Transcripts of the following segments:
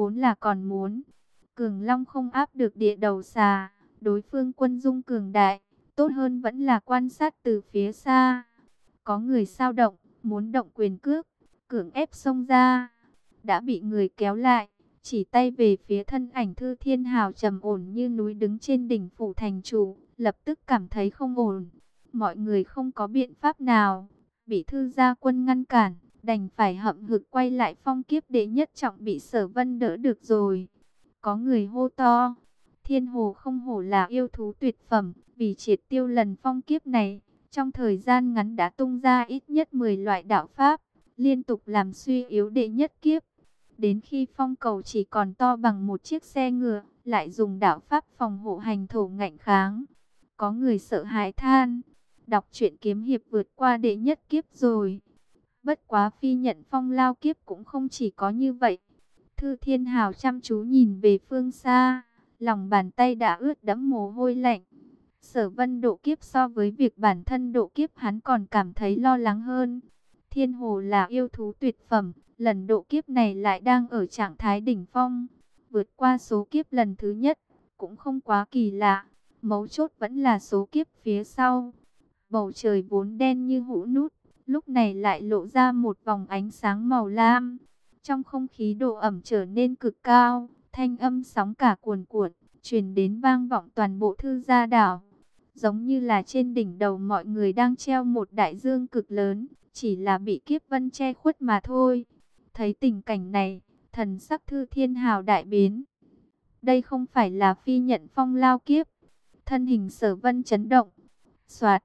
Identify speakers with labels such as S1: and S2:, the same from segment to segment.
S1: vốn là còn muốn. Cường Long không áp được địa đầu xà, đối phương quân dung cường đại, tốt hơn vẫn là quan sát từ phía xa. Có người sao động, muốn động quyền cước, cường ép xông ra, đã bị người kéo lại, chỉ tay về phía thân ảnh Thư Thiên Hào trầm ổn như núi đứng trên đỉnh phủ thành chủ, lập tức cảm thấy không ổn. Mọi người không có biện pháp nào, bị Thư gia quân ngăn cản, đành phải hậm hực quay lại phong kiếp đệ nhất trọng bị sở vân đỡ được rồi. Có người hô to, thiên hồ không hổ là yêu thú tuyệt phẩm, vì triệt tiêu lần phong kiếp này, trong thời gian ngắn đã tung ra ít nhất 10 loại đạo pháp, liên tục làm suy yếu đệ nhất kiếp. Đến khi phong cầu chỉ còn to bằng một chiếc xe ngựa, lại dùng đạo pháp phòng hộ hành thổ ngạnh kháng. Có người sợ hãi than, đọc truyện kiếm hiệp vượt qua đệ nhất kiếp rồi. Bất quá phi nhận phong lao kiếp cũng không chỉ có như vậy. Thư Thiên Hào chăm chú nhìn về phương xa, lòng bàn tay đã ướt đẫm mồ hôi lạnh. Sở vân độ kiếp so với việc bản thân độ kiếp hắn còn cảm thấy lo lắng hơn. Thiên hồ là yêu thú tuyệt phẩm, lần độ kiếp này lại đang ở trạng thái đỉnh phong. Vượt qua số kiếp lần thứ nhất, cũng không quá kỳ lạ. Mấu chốt vẫn là số kiếp phía sau. Bầu trời vốn đen như hũ nút, lúc này lại lộ ra một vòng ánh sáng màu lam. Trong không khí độ ẩm trở nên cực cao, thanh âm sóng cả cuồn cuộn, truyền đến vang vọng toàn bộ thư gia đảo. Giống như là trên đỉnh đầu mọi người đang treo một đại dương cực lớn, chỉ là bị kiếp vân che khuất mà thôi. Thấy tình cảnh này, thần sắc thư thiên hào đại biến. Đây không phải là phi nhận phong lao kiếp. Thân hình sở vân chấn động. Xoạt.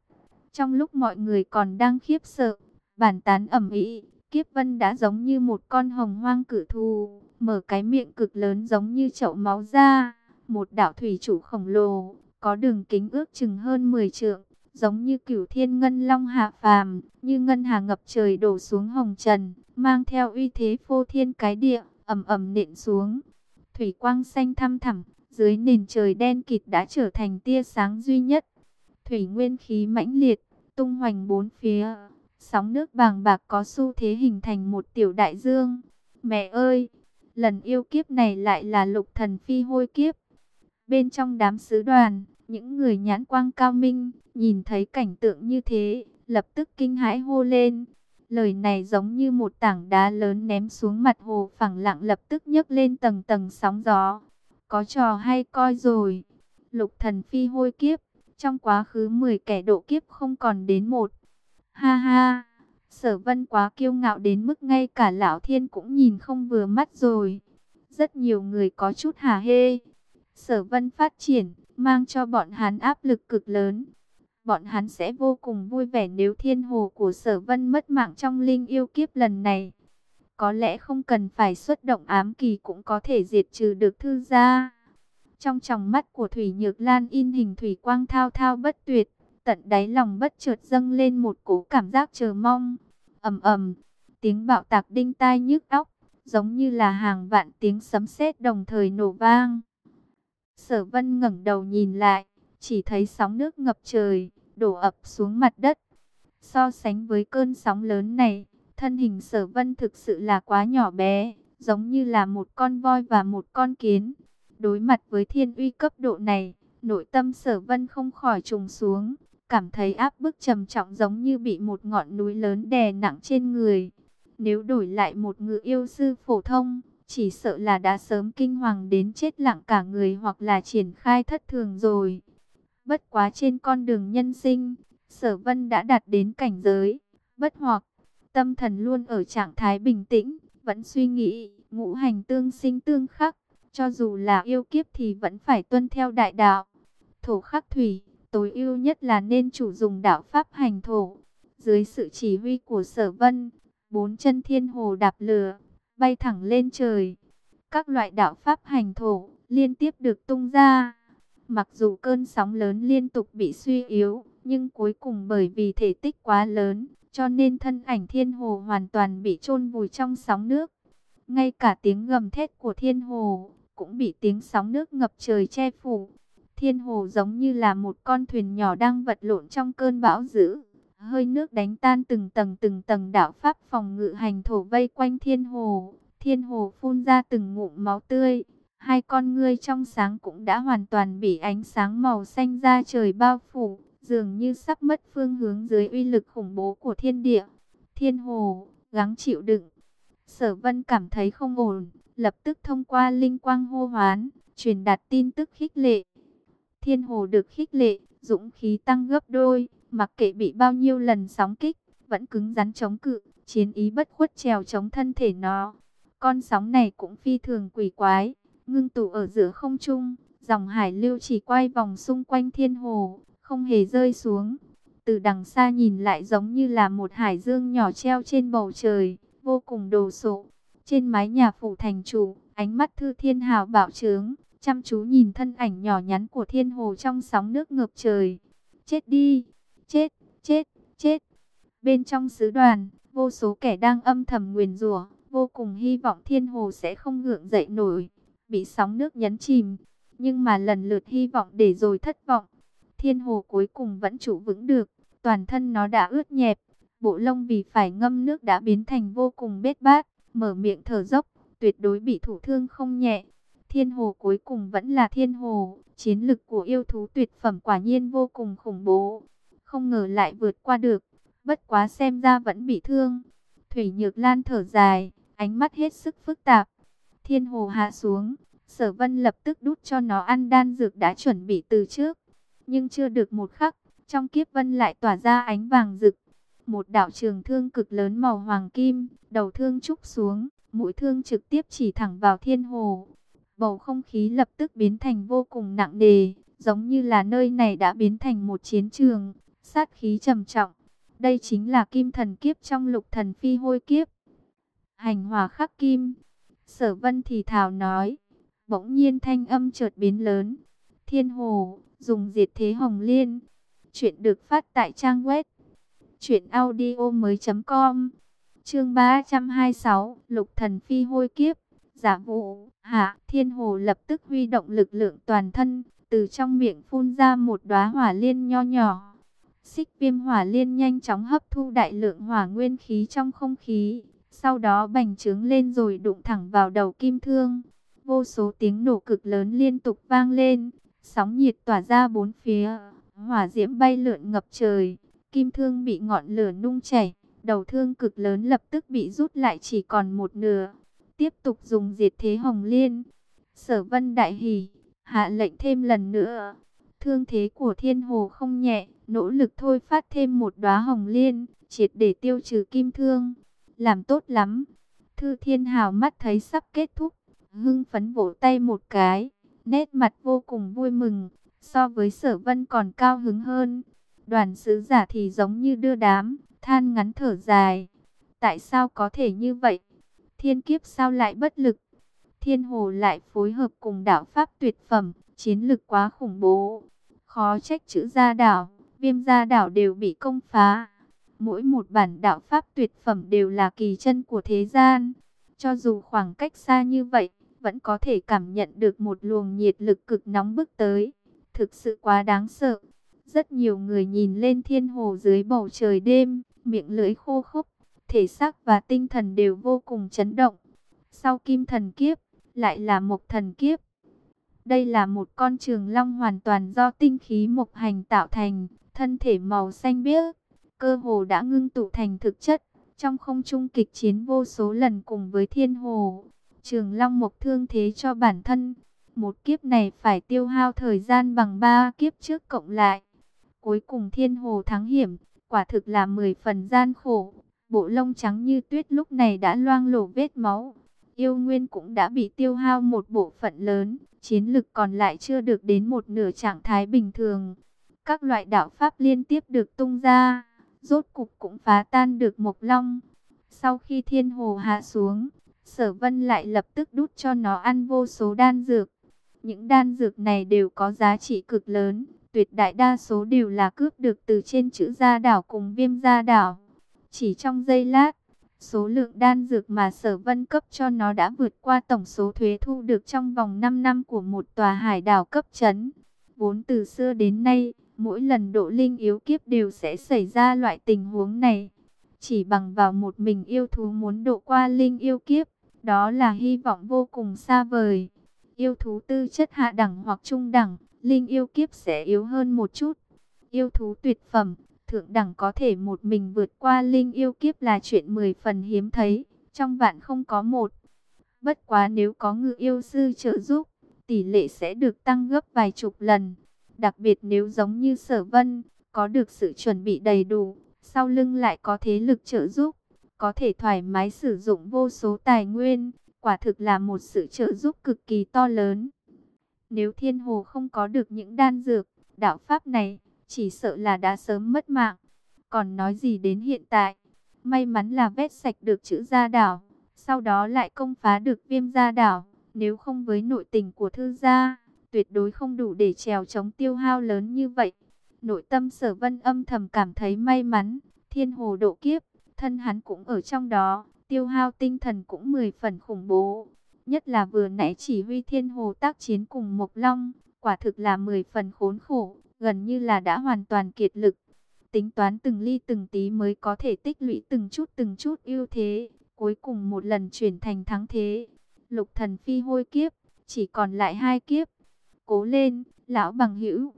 S1: Trong lúc mọi người còn đang khiếp sợ, bản tán ẩm ý, kiếp vân đã giống như một con hồng hoang cử thù, mở cái miệng cực lớn giống như chậu máu ra. Một đạo thủy chủ khổng lồ, có đường kính ước chừng hơn 10 trượng, giống như cửu thiên ngân long hạ phàm, như ngân hà ngập trời đổ xuống hồng trần, mang theo uy thế phô thiên cái địa, ầm ầm nện xuống. Thủy quang xanh thăm thẳm, dưới nền trời đen kịt đã trở thành tia sáng duy nhất. Thủy nguyên khí mãnh liệt, tung hoành bốn phía, sóng nước bàng bạc có xu thế hình thành một tiểu đại dương. Mẹ ơi, lần yêu kiếp này lại là lục thần phi hôi kiếp. Bên trong đám sứ đoàn, những người nhãn quang cao minh, nhìn thấy cảnh tượng như thế, lập tức kinh hãi hô lên. Lời này giống như một tảng đá lớn ném xuống mặt hồ phẳng lặng lập tức nhấc lên tầng tầng sóng gió. Có trò hay coi rồi. Lục thần phi hôi kiếp, trong quá khứ 10 kẻ độ kiếp không còn đến một. Ha ha, sở vân quá kiêu ngạo đến mức ngay cả lão thiên cũng nhìn không vừa mắt rồi. Rất nhiều người có chút hà hê. Sở vân phát triển, mang cho bọn hắn áp lực cực lớn. Bọn hắn sẽ vô cùng vui vẻ nếu thiên hồ của sở vân mất mạng trong linh yêu kiếp lần này. Có lẽ không cần phải xuất động ám kỳ cũng có thể diệt trừ được thư gia. Trong tròng mắt của Thủy Nhược Lan in hình thủy quang thao thao bất tuyệt, tận đáy lòng bất chợt dâng lên một cỗ cảm giác chờ mong. ầm ầm, tiếng bạo tạc đinh tai nhức óc, giống như là hàng vạn tiếng sấm sét đồng thời nổ vang. Sở Vân ngẩng đầu nhìn lại, chỉ thấy sóng nước ngập trời, đổ ập xuống mặt đất. So sánh với cơn sóng lớn này, thân hình Sở Vân thực sự là quá nhỏ bé, giống như là một con voi và một con kiến. Đối mặt với thiên uy cấp độ này, nội tâm Sở Vân không khỏi trùng xuống, cảm thấy áp bức trầm trọng giống như bị một ngọn núi lớn đè nặng trên người. Nếu đổi lại một ngự yêu sư phổ thông, chỉ sợ là đã sớm kinh hoàng đến chết lặng cả người hoặc là triển khai thất thường rồi. Bất quá trên con đường nhân sinh, sở vân đã đạt đến cảnh giới, bất hoặc, tâm thần luôn ở trạng thái bình tĩnh, vẫn suy nghĩ, ngũ hành tương sinh tương khắc, cho dù là yêu kiếp thì vẫn phải tuân theo đại đạo. Thổ khắc thủy, tối ưu nhất là nên chủ dùng đạo pháp hành thổ. Dưới sự chỉ huy của sở vân, bốn chân thiên hồ đạp lửa, bay thẳng lên trời. Các loại đạo pháp hành thổ liên tiếp được tung ra. Mặc dù cơn sóng lớn liên tục bị suy yếu, nhưng cuối cùng bởi vì thể tích quá lớn, cho nên thân ảnh thiên hồ hoàn toàn bị chôn vùi trong sóng nước. Ngay cả tiếng gầm thét của thiên hồ cũng bị tiếng sóng nước ngập trời che phủ. Thiên hồ giống như là một con thuyền nhỏ đang vật lộn trong cơn bão dữ hơi nước đánh tan từng tầng từng tầng đạo pháp phòng ngự hành thổ vây quanh thiên hồ. Thiên hồ phun ra từng ngụm máu tươi, hai con ngươi trong sáng cũng đã hoàn toàn bị ánh sáng màu xanh da trời bao phủ, dường như sắp mất phương hướng dưới uy lực khủng bố của thiên địa. Thiên hồ, gắng chịu đựng. Sở vân cảm thấy không ổn, lập tức thông qua linh quang hô hoán, truyền đạt tin tức khích lệ. Thiên hồ được khích lệ, dũng khí tăng gấp đôi, mặc kệ bị bao nhiêu lần sóng kích, vẫn cứng rắn chống cự, chiến ý bất khuất trèo chống thân thể nó. Con sóng này cũng phi thường quỷ quái, ngưng tụ ở giữa không trung, dòng hải lưu chỉ quay vòng xung quanh thiên hồ, không hề rơi xuống. Từ đằng xa nhìn lại giống như là một hải dương nhỏ treo trên bầu trời, vô cùng đồ sộ. Trên mái nhà phủ thành chủ, ánh mắt thư thiên hào bạo trướng, chăm chú nhìn thân ảnh nhỏ nhắn của thiên hồ trong sóng nước ngập trời. Chết đi, chết, chết, chết. Bên trong sứ đoàn, vô số kẻ đang âm thầm nguyền rủa, vô cùng hy vọng thiên hồ sẽ không gượng dậy nổi, bị sóng nước nhấn chìm. Nhưng mà lần lượt hy vọng để rồi thất vọng. Thiên hồ cuối cùng vẫn trụ vững được, toàn thân nó đã ướt nhẹp, bộ lông vì phải ngâm nước đã biến thành vô cùng bết bát, mở miệng thở dốc, tuyệt đối bị thủ thương không nhẹ. Thiên hồ cuối cùng vẫn là thiên hồ, chiến lực của yêu thú tuyệt phẩm quả nhiên vô cùng khủng bố. Không ngờ lại vượt qua được, bất quá xem ra vẫn bị thương. Thủy Nhược Lan thở dài, ánh mắt hết sức phức tạp. Thiên hồ hạ xuống, sở vân lập tức đút cho nó ăn đan dược đã chuẩn bị từ trước. Nhưng chưa được một khắc, trong kiếp vân lại tỏa ra ánh vàng rực. Một đạo trường thương cực lớn màu hoàng kim, đầu thương trúc xuống, mũi thương trực tiếp chỉ thẳng vào thiên hồ. Bầu không khí lập tức biến thành vô cùng nặng nề, giống như là nơi này đã biến thành một chiến trường, sát khí trầm trọng. Đây chính là kim thần kiếp trong lục thần phi hôi kiếp. Hành hòa khắc kim. Sở vân thì thào nói. Bỗng nhiên thanh âm chợt biến lớn. Thiên hồ, dùng diệt thế hồng liên. Chuyện được phát tại trang web. Chuyện audio mới com. Chương 326, Lục Thần Phi hôi kiếp. Giả vụ, hạ, thiên hồ lập tức huy động lực lượng toàn thân, từ trong miệng phun ra một đóa hỏa liên nho nhỏ. Xích viêm hỏa liên nhanh chóng hấp thu đại lượng hỏa nguyên khí trong không khí, sau đó bành trướng lên rồi đụng thẳng vào đầu kim thương. Vô số tiếng nổ cực lớn liên tục vang lên, sóng nhiệt tỏa ra bốn phía, hỏa diễm bay lượn ngập trời, kim thương bị ngọn lửa nung chảy, đầu thương cực lớn lập tức bị rút lại chỉ còn một nửa. Tiếp tục dùng diệt thế hồng liên. Sở vân đại hỉ, hạ lệnh thêm lần nữa. Thương thế của thiên hồ không nhẹ, nỗ lực thôi phát thêm một đóa hồng liên, triệt để tiêu trừ kim thương. Làm tốt lắm. Thư thiên hào mắt thấy sắp kết thúc, hưng phấn vỗ tay một cái, nét mặt vô cùng vui mừng, so với sở vân còn cao hứng hơn. Đoàn sứ giả thì giống như đưa đám, than ngắn thở dài. Tại sao có thể như vậy? Thiên kiếp sao lại bất lực? Thiên hồ lại phối hợp cùng đạo pháp tuyệt phẩm, chiến lực quá khủng bố. Khó trách chữ gia đảo, viêm gia đảo đều bị công phá. Mỗi một bản đạo pháp tuyệt phẩm đều là kỳ chân của thế gian. Cho dù khoảng cách xa như vậy, vẫn có thể cảm nhận được một luồng nhiệt lực cực nóng bức tới. Thực sự quá đáng sợ. Rất nhiều người nhìn lên thiên hồ dưới bầu trời đêm, miệng lưỡi khô khốc, thể xác và tinh thần đều vô cùng chấn động. Sau kim thần kiếp, lại là một thần kiếp. Đây là một con trường long hoàn toàn do tinh khí mộc hành tạo thành, thân thể màu xanh biếc, cơ hồ đã ngưng tụ thành thực chất. Trong không trung kịch chiến vô số lần cùng với thiên hồ, trường long mộc thương thế cho bản thân. Một kiếp này phải tiêu hao thời gian bằng ba kiếp trước cộng lại. Cuối cùng thiên hồ thắng hiểm, quả thực là 10 phần gian khổ. Bộ lông trắng như tuyết lúc này đã loang lổ vết máu. Yêu Nguyên cũng đã bị tiêu hao một bộ phận lớn, chiến lực còn lại chưa được đến một nửa trạng thái bình thường. Các loại đạo pháp liên tiếp được tung ra, rốt cục cũng phá tan được Mộc Long. Sau khi thiên hồ hạ xuống, sở vân lại lập tức đút cho nó ăn vô số đan dược. Những đan dược này đều có giá trị cực lớn, tuyệt đại đa số đều là cướp được từ trên chữ gia đảo cùng viêm gia đảo. Chỉ trong giây lát, số lượng đan dược mà sở vân cấp cho nó đã vượt qua tổng số thuế thu được trong vòng 5 năm của một tòa hải đảo cấp chấn. Vốn từ xưa đến nay, mỗi lần độ linh yếu kiếp đều sẽ xảy ra loại tình huống này. Chỉ bằng vào một mình yêu thú muốn độ qua linh yêu kiếp, đó là hy vọng vô cùng xa vời. Yêu thú tư chất hạ đẳng hoặc trung đẳng, linh yêu kiếp sẽ yếu hơn một chút. Yêu thú tuyệt phẩm, thượng đẳng có thể một mình vượt qua linh yêu kiếp là chuyện mười phần hiếm thấy, trong vạn không có một. Bất quá nếu có ngự yêu sư trợ giúp, tỷ lệ sẽ được tăng gấp vài chục lần. Đặc biệt nếu giống như sở vân, có được sự chuẩn bị đầy đủ, sau lưng lại có thế lực trợ giúp, có thể thoải mái sử dụng vô số tài nguyên, quả thực là một sự trợ giúp cực kỳ to lớn. Nếu thiên hồ không có được những đan dược, đạo pháp này, chỉ sợ là đã sớm mất mạng. Còn nói gì đến hiện tại, may mắn là vét sạch được chữ gia đảo, sau đó lại công phá được viêm gia đảo, nếu không với nội tình của thư gia, tuyệt đối không đủ để trèo chống tiêu hao lớn như vậy. Nội tâm sở vân âm thầm cảm thấy may mắn, thiên hồ độ kiếp, thân hắn cũng ở trong đó, tiêu hao tinh thần cũng mười phần khủng bố. Nhất là vừa nãy chỉ huy thiên hồ tác chiến cùng Mộc Long, quả thực là mười phần khốn khổ, gần như là đã hoàn toàn kiệt lực. Tính toán từng ly từng tí mới có thể tích lũy từng chút từng chút ưu thế, cuối cùng một lần chuyển thành thắng thế. Lục thần phi hôi kiếp, chỉ còn lại hai kiếp. Cố lên, lão bằng hữu.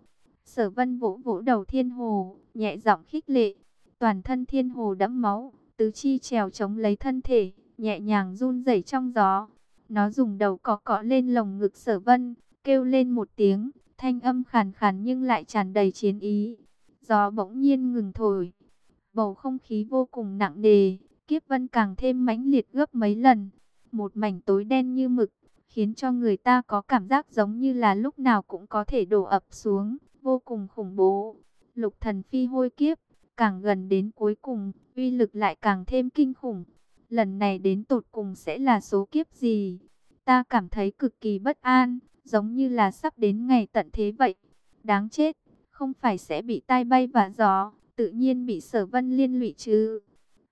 S1: Sở vân vỗ vỗ đầu thiên hồ, nhẹ giọng khích lệ. Toàn thân thiên hồ đẫm máu, tứ chi trèo chống lấy thân thể, nhẹ nhàng run rẩy trong gió. Nó dùng đầu cọ cọ lên lồng ngực sở vân, kêu lên một tiếng, thanh âm khàn khàn nhưng lại tràn đầy chiến ý. Gió bỗng nhiên ngừng thổi, bầu không khí vô cùng nặng nề, kiếp vân càng thêm mãnh liệt gấp mấy lần. Một mảnh tối đen như mực, khiến cho người ta có cảm giác giống như là lúc nào cũng có thể đổ ập xuống, vô cùng khủng bố. Lục thần phi hôi kiếp, càng gần đến cuối cùng, uy lực lại càng thêm kinh khủng. Lần này đến tột cùng sẽ là số kiếp gì? Ta cảm thấy cực kỳ bất an, giống như là sắp đến ngày tận thế vậy. Đáng chết, không phải sẽ bị tai bay và gió, tự nhiên bị sở vân liên lụy chứ.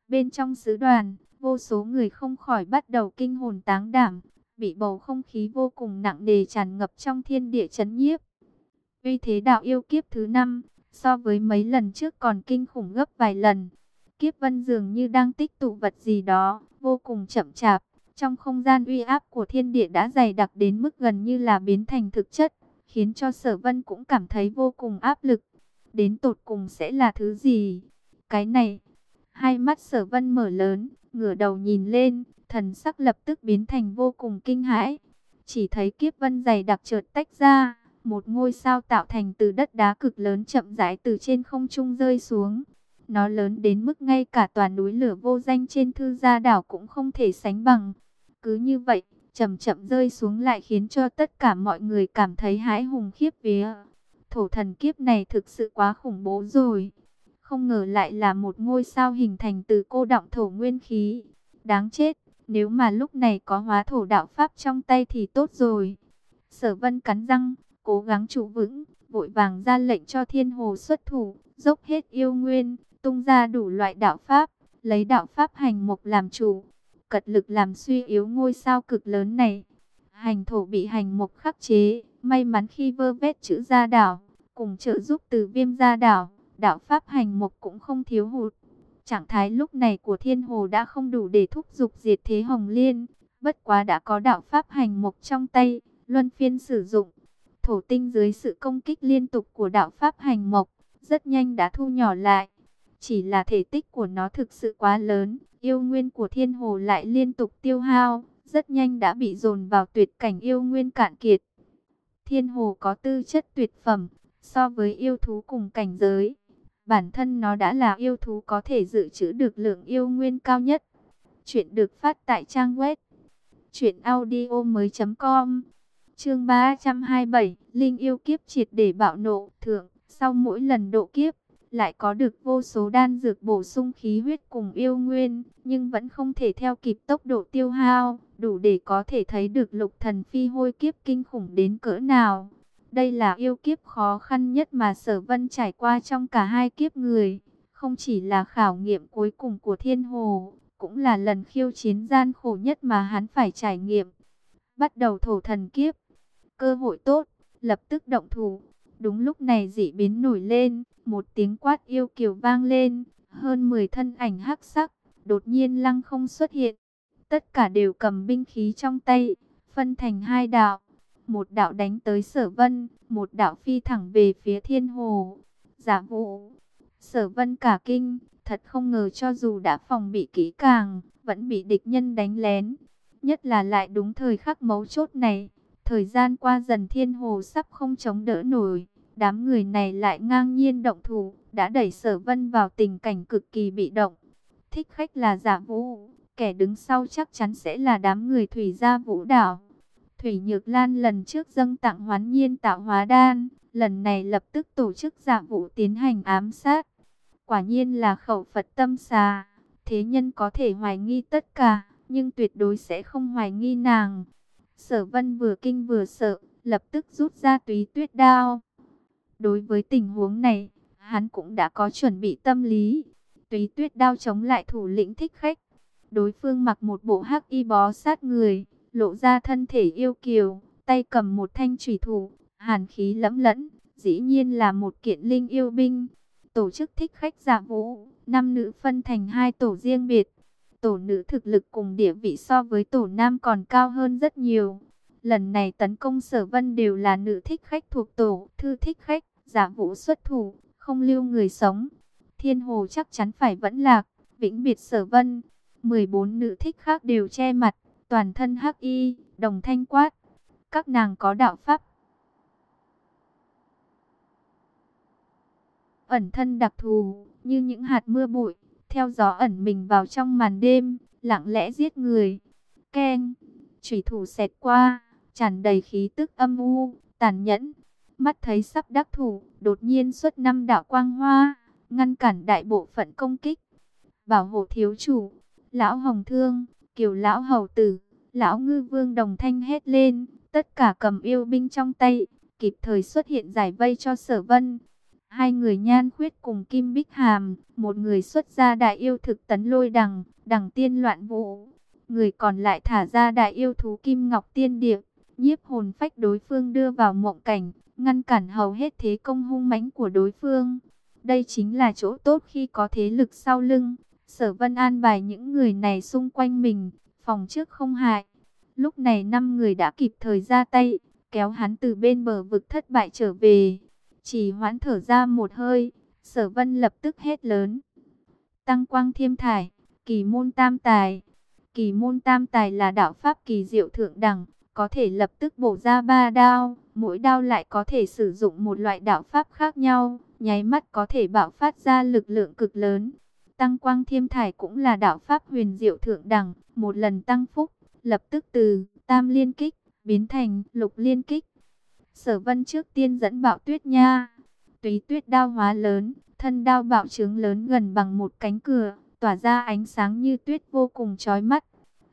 S1: Bên trong sứ đoàn, vô số người không khỏi bắt đầu kinh hồn táng đảm, bị bầu không khí vô cùng nặng nề tràn ngập trong thiên địa chấn nhiếp. Uy thế đạo yêu kiếp thứ năm, so với mấy lần trước còn kinh khủng gấp vài lần. Kiếp vân dường như đang tích tụ vật gì đó, vô cùng chậm chạp. Trong không gian uy áp của thiên địa đã dày đặc đến mức gần như là biến thành thực chất, khiến cho sở vân cũng cảm thấy vô cùng áp lực. Đến tột cùng sẽ là thứ gì? Cái này, hai mắt sở vân mở lớn, ngửa đầu nhìn lên, thần sắc lập tức biến thành vô cùng kinh hãi. Chỉ thấy kiếp vân dày đặc chợt tách ra, một ngôi sao tạo thành từ đất đá cực lớn chậm rãi từ trên không trung rơi xuống. Nó lớn đến mức ngay cả toàn núi lửa vô danh trên thư gia đảo cũng không thể sánh bằng. Cứ như vậy, chậm chậm rơi xuống lại khiến cho tất cả mọi người cảm thấy hãi hùng khiếp vía. Thổ thần kiếp này thực sự quá khủng bố rồi. Không ngờ lại là một ngôi sao hình thành từ cô động thổ nguyên khí. Đáng chết, nếu mà lúc này có hóa thổ đạo pháp trong tay thì tốt rồi. Sở vân cắn răng, cố gắng trụ vững, vội vàng ra lệnh cho thiên hồ xuất thủ, dốc hết yêu nguyên, tung ra đủ loại đạo pháp, lấy đạo pháp hành mục làm chủ, cật lực làm suy yếu ngôi sao cực lớn này. Hành thổ bị hành mục khắc chế, may mắn khi vơ vét chữ gia đảo, cùng trợ giúp từ viêm gia đảo, đạo pháp hành mục cũng không thiếu hụt. Trạng thái lúc này của thiên hồ đã không đủ để thúc giục diệt thế hồng liên, bất quá đã có đạo pháp hành mục trong tay, luân phiên sử dụng. Thổ tinh dưới sự công kích liên tục của đạo pháp hành mộc, rất nhanh đã thu nhỏ lại. Chỉ là thể tích của nó thực sự quá lớn, yêu nguyên của thiên hồ lại liên tục tiêu hao, rất nhanh đã bị dồn vào tuyệt cảnh yêu nguyên cạn kiệt. Thiên hồ có tư chất tuyệt phẩm, so với yêu thú cùng cảnh giới. Bản thân nó đã là yêu thú có thể dự trữ được lượng yêu nguyên cao nhất. Chuyện được phát tại trang web truyệnaudio mới.com Chương 327, Linh yêu kiếp triệt để bạo nộ, thượng, sau mỗi lần độ kiếp, lại có được vô số đan dược bổ sung khí huyết cùng yêu nguyên, nhưng vẫn không thể theo kịp tốc độ tiêu hao, đủ để có thể thấy được lục thần phi hôi kiếp kinh khủng đến cỡ nào. Đây là yêu kiếp khó khăn nhất mà sở vân trải qua trong cả hai kiếp người, không chỉ là khảo nghiệm cuối cùng của thiên hồ, cũng là lần khiêu chiến gian khổ nhất mà hắn phải trải nghiệm. Bắt đầu thổ thần kiếp, cơ hội tốt, lập tức động thủ. Đúng lúc này dị biến nổi lên, một tiếng quát yêu kiều vang lên, hơn 10 thân ảnh hắc sắc, đột nhiên lăng không xuất hiện. tất cả đều cầm binh khí trong tay, phân thành hai đạo. Một đạo đánh tới sở vân, một đạo phi thẳng về phía thiên hồ. Giả vụ, sở vân cả kinh, thật không ngờ cho dù đã phòng bị kỹ càng, vẫn bị địch nhân đánh lén. Nhất là lại đúng thời khắc mấu chốt này, thời gian qua dần thiên hồ sắp không chống đỡ nổi. Đám người này lại ngang nhiên động thủ, đã đẩy sở vân vào tình cảnh cực kỳ bị động. Thích khách là giả vũ, kẻ đứng sau chắc chắn sẽ là đám người thủy gia vũ đảo. Thủy Nhược Lan lần trước dâng tặng hoán nhiên tạo hóa đan, lần này lập tức tổ chức giả vũ tiến hành ám sát. Quả nhiên là khẩu Phật tâm xà, thế nhân có thể hoài nghi tất cả, nhưng tuyệt đối sẽ không hoài nghi nàng. Sở vân vừa kinh vừa sợ, lập tức rút ra túy tuyết đao. Đối với tình huống này, hắn cũng đã có chuẩn bị tâm lý. Túy tuyết đao chống lại thủ lĩnh thích khách. Đối phương mặc một bộ hắc y bó sát người, lộ ra thân thể yêu kiều, tay cầm một thanh thủy thủ, hàn khí lẫm lẫm, dĩ nhiên là một kiện linh yêu binh. Tổ chức thích khách giả vũ, năm nữ phân thành hai tổ riêng biệt. Tổ nữ thực lực cùng địa vị so với tổ nam còn cao hơn rất nhiều. Lần này tấn công sở vân đều là nữ thích khách thuộc tổ, thư thích khách, giả vũ xuất thủ, không lưu người sống. Thiên hồ chắc chắn phải vẫn lạc, vĩnh biệt sở vân. 14 nữ thích khác đều che mặt, toàn thân hắc y, đồng thanh quát. Các nàng có đạo pháp. Ẩn thân đặc thù, như những hạt mưa bụi, theo gió ẩn mình vào trong màn đêm, lặng lẽ giết người. Ken, chủy thủ xẹt qua, tràn đầy khí tức âm u, tàn nhẫn. Mắt thấy sắp đắc thủ, đột nhiên xuất năm đạo quang hoa, ngăn cản đại bộ phận công kích. Bảo hộ thiếu chủ, lão hồng thương, kiều lão hầu tử, lão ngư vương đồng thanh hét lên, tất cả cầm yêu binh trong tay, kịp thời xuất hiện giải vây cho sở vân. Hai người nhan khuyết cùng Kim Bích Hàm, một người xuất ra đại yêu thực tấn lôi đằng, đằng tiên loạn vũ. Người còn lại thả ra đại yêu thú Kim Ngọc Tiên Điệp, nhiếp hồn phách đối phương đưa vào mộng cảnh, ngăn cản hầu hết thế công hung mãnh của đối phương. Đây chính là chỗ tốt khi có thế lực sau lưng. Sở Vân an bài những người này xung quanh mình, phòng trước không hại. Lúc này năm người đã kịp thời ra tay, kéo hắn từ bên bờ vực thất bại trở về. Chỉ hoãn thở ra một hơi, sở vân lập tức hét lớn. Tăng quang thiêm thải, kỳ môn tam tài. Kỳ môn tam tài là đạo pháp kỳ diệu thượng đẳng, có thể lập tức bổ ra ba đao. Mỗi đao lại có thể sử dụng một loại đạo pháp khác nhau, nháy mắt có thể bạo phát ra lực lượng cực lớn. Tăng quang thiêm thải cũng là đạo pháp huyền diệu thượng đẳng, một lần tăng phúc, lập tức từ tam liên kích, biến thành lục liên kích. Sở vân trước tiên dẫn bạo tuyết nha. Tùy tuyết đao hóa lớn, thân đao bạo trướng lớn gần bằng một cánh cửa, tỏa ra ánh sáng như tuyết vô cùng chói mắt.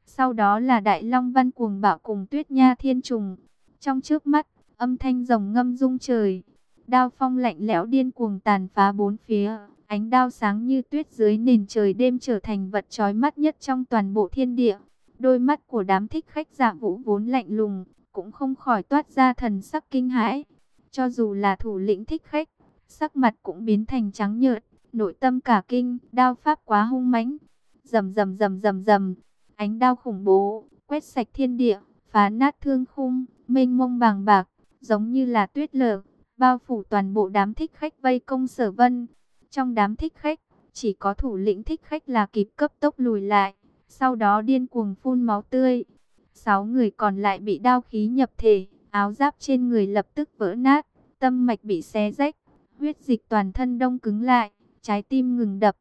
S1: Sau đó là đại long văn cuồng bạo cùng tuyết nha thiên trùng. Trong trước mắt, âm thanh rồng ngâm rung trời. Đao phong lạnh lẽo điên cuồng tàn phá bốn phía. Ánh đao sáng như tuyết dưới nền trời đêm trở thành vật chói mắt nhất trong toàn bộ thiên địa. Đôi mắt của đám thích khách giả vũ vốn lạnh lùng, cũng không khỏi toát ra thần sắc kinh hãi. Cho dù là thủ lĩnh thích khách, sắc mặt cũng biến thành trắng nhợt, nội tâm cả kinh, đao pháp quá hung mãnh. Rầm rầm rầm rầm rầm, ánh đao khủng bố, quét sạch thiên địa, phá nát thương khung, mênh mông bàng bạc, giống như là tuyết lở, bao phủ toàn bộ đám thích khách vây công sở vân. Trong đám thích khách, chỉ có thủ lĩnh thích khách là kịp cấp tốc lùi lại, sau đó điên cuồng phun máu tươi. Sáu người còn lại bị đao khí nhập thể, áo giáp trên người lập tức vỡ nát, tâm mạch bị xé rách, huyết dịch toàn thân đông cứng lại, trái tim ngừng đập.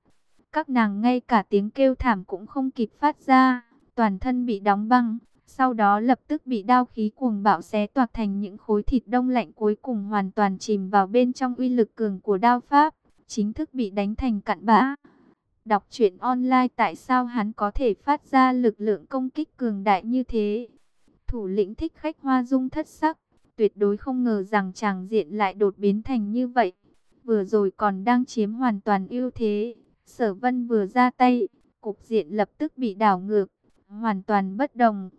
S1: Các nàng ngay cả tiếng kêu thảm cũng không kịp phát ra, toàn thân bị đóng băng, sau đó lập tức bị đao khí cuồng bạo xé toạc thành những khối thịt đông lạnh cuối cùng hoàn toàn chìm vào bên trong uy lực cường của đao pháp, chính thức bị đánh thành cặn bã. Đọc truyện online tại sao hắn có thể phát ra lực lượng công kích cường đại như thế? Thủ lĩnh thích khách hoa dung thất sắc, tuyệt đối không ngờ rằng chàng diện lại đột biến thành như vậy. Vừa rồi còn đang chiếm hoàn toàn ưu thế, sở vân vừa ra tay, cục diện lập tức bị đảo ngược, hoàn toàn bất đồng.